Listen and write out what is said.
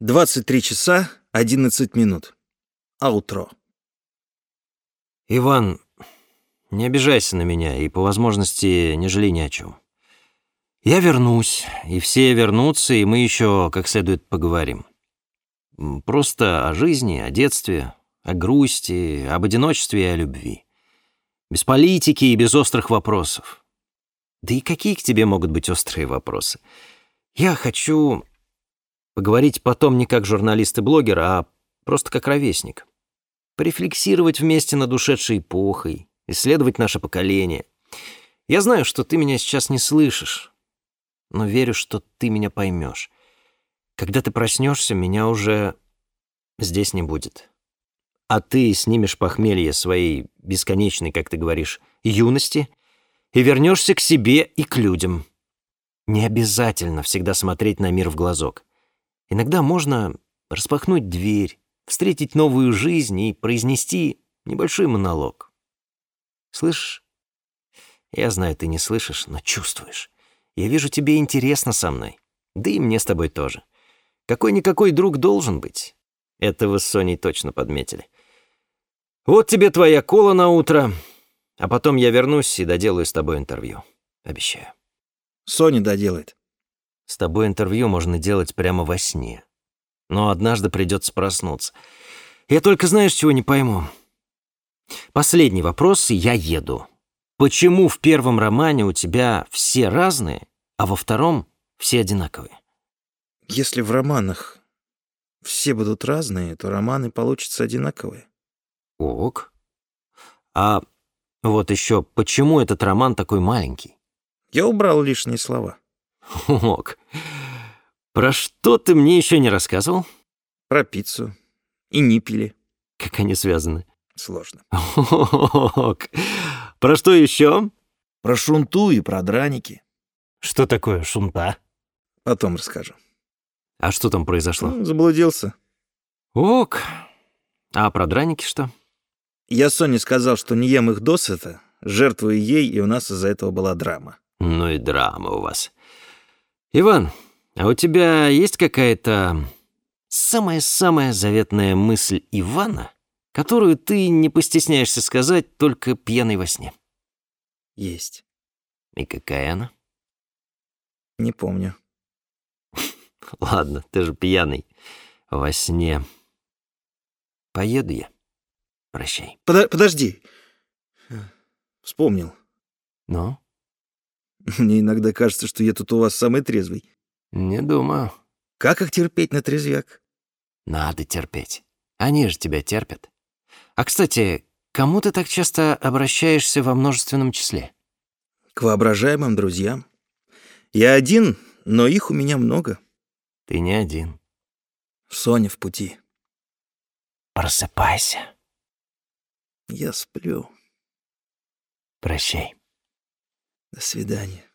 23 часа 11 минут. Аутро. Иван, не обижайся на меня и по возможности не жалей ни о чем. Я вернусь, и все вернутся, и мы еще как следует поговорим. Просто о жизни, о детстве, о грусти, об одиночестве и о любви. Без политики и без острых вопросов. Да и какие к тебе могут быть острые вопросы? Я хочу Поговорить потом не как журналист и блогер, а просто как ровесник. Порефлексировать вместе над ушедшей эпохой, исследовать наше поколение. Я знаю, что ты меня сейчас не слышишь, но верю, что ты меня поймешь. Когда ты проснешься, меня уже здесь не будет. А ты снимешь похмелье своей бесконечной, как ты говоришь, юности и вернешься к себе и к людям. Не обязательно всегда смотреть на мир в глазок. Иногда можно распахнуть дверь, встретить новую жизнь и произнести небольшой монолог. Слышишь? Я знаю, ты не слышишь, но чувствуешь. Я вижу, тебе интересно со мной. Да и мне с тобой тоже. Какой-никакой друг должен быть. Это вы с Соней точно подметили. Вот тебе твоя кола на утро, а потом я вернусь и доделаю с тобой интервью. Обещаю. Соня доделает. С тобой интервью можно делать прямо во сне. Но однажды придется проснуться. Я только знаешь, чего не пойму. Последний вопрос, и я еду. Почему в первом романе у тебя все разные, а во втором все одинаковые? Если в романах все будут разные, то романы получатся одинаковые. Ок. А вот еще, почему этот роман такой маленький? Я убрал лишние слова. Ок. Про что ты мне еще не рассказывал? Про пиццу. И ниппели. Как они связаны? Сложно. Ок. Про что еще? Про шунту и про драники. Что такое шунта? Потом расскажу. А что там произошло? Ну, заблудился. Ок. А про драники что? Я Соне сказал, что не ем их досыта, жертвую ей, и у нас из-за этого была драма. Ну и драма у вас. Иван, а у тебя есть какая-то самая-самая заветная мысль Ивана, которую ты не постесняешься сказать только пьяный во сне? Есть. И какая она? Не помню. Ладно, ты же пьяный во сне. Поеду я. Прощай. Подо подожди. Вспомнил. Ну? Мне иногда кажется, что я тут у вас самый трезвый. Не думаю. Как их терпеть на трезвяк? Надо терпеть. Они же тебя терпят. А, кстати, кому ты так часто обращаешься во множественном числе? К воображаемым друзьям. Я один, но их у меня много. Ты не один. Соня в пути. Просыпайся. Я сплю. Прощай. До свидания.